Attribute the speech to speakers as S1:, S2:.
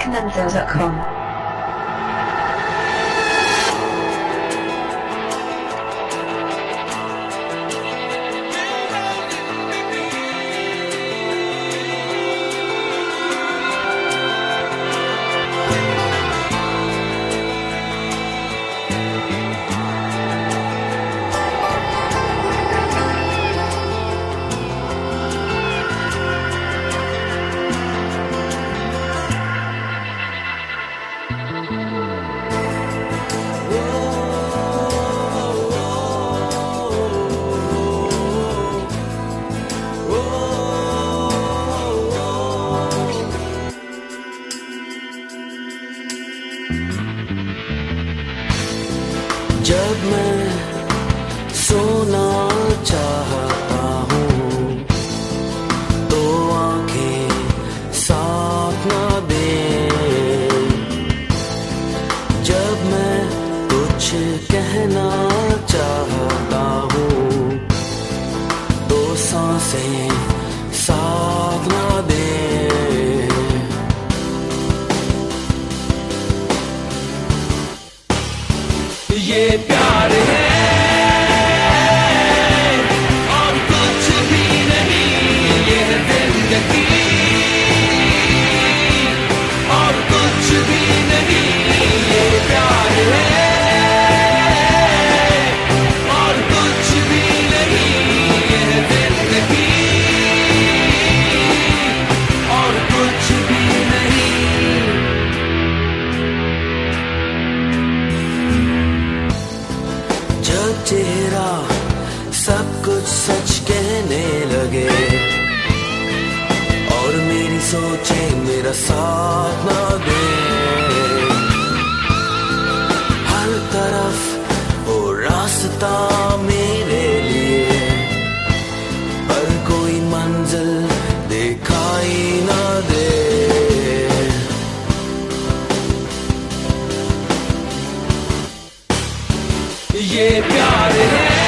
S1: Canenzo.com.
S2: جب میں سونا چاہتا ہوں، تو آنکھیں ساتھ نہ دے جب میں کچھ کہنا چاہتا ہوں، تو سانسیں پیار ہے۔ سوچے میرا ساتھ نہ دے۔ ہر طرف وہ راستہ میرے لیے۔ پر کوئی منزل دکھائی نہ دے۔ یہ پیار ہے۔